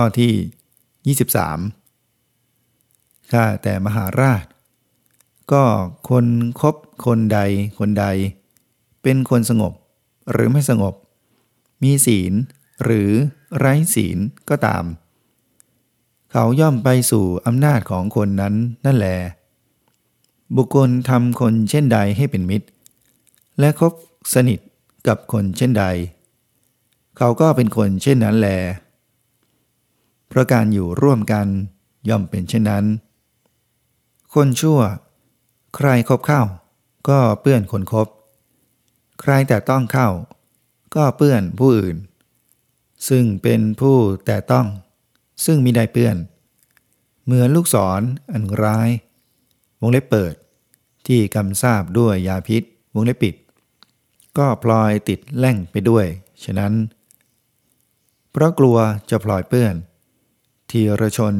ข้อที่ 23 ข้าแต่มหาราช ก็คนคบคนใดคนใด เป็นคนสงบหรือไม่สงบ มีศีลหรือไร้ศีลก็ตาม เขาย่อมไปสู่อำนาจของคนนั้นนั่นแหลบุคคลทำคนเช่นใดให้เป็นมิตร และคบสนิทกับคนเช่นใด เขาก็เป็นคนเช่นนั้นแล เพราะการอยู่ร่วมกันย่อมเป็นเช่นนั้น คนชั่ว ใครคบเข้า ก็เปื้อนคนคบ ใครแต่ต้องเข้า ก็เปื้อนผู้อื่น ซึ่งเป็นผู้แต่ต้อง ซึ่งมีได้เปื้อน เหมือนลูกศรออันร้าย วงเล็บเปิด ที่กำซาบด้วยยาพิษ วงเล็บปิด ก็พลอยติดแล่งไปด้วย ฉะนั้น เพราะกลัวจะพลอยเปื้อน ทีรชน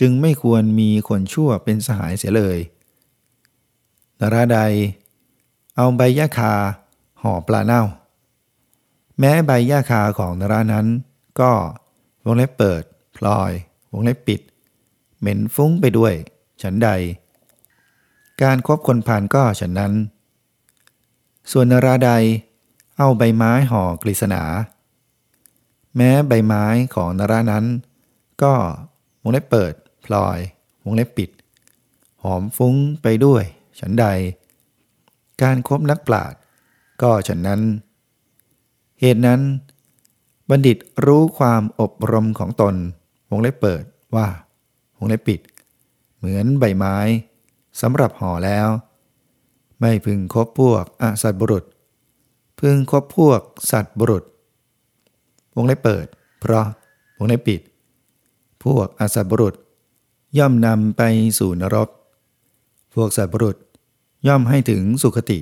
จึงไม่ควรมีคนชั่วเป็นสหายเสียเลยนราใด เอาใบยาคาห่อปลาเน่า แม้ใบยาคาของนรานั้น ก็วงเล็บเปิดพลอย วงเล็บปิด เหม็นฟุ้งไปด้วย ฉันใด การครบคนผ่านก็ฉันนั้น ส่วนนราใด เอาใบไม้ห่อกฤษณา แม้ใบไม้ของนรานั้น ก็วงเล็บเปิด พลอย วงเล็บปิด หอมฟุ้งไปด้วย ฉันใด การคบนักปราชญ์ก็ฉันนั้น เหตุนั้น บัณฑิตรู้ความอบรมของตน วงเล็บเปิดว่า วงเล็บปิด เหมือนใบไม้สำหรับห่อแล้ว ไม่พึงคบพวกอสัตบุรุษ พึงคบพวกสัตว์บุรุษ วงเล็บเปิด เพราะวงเล็บปิด พวกอสัตบุรุษ ย่อมนำไปสู่นรก พวกสัตว์บุรุษ ย่อมให้ถึงสุคติ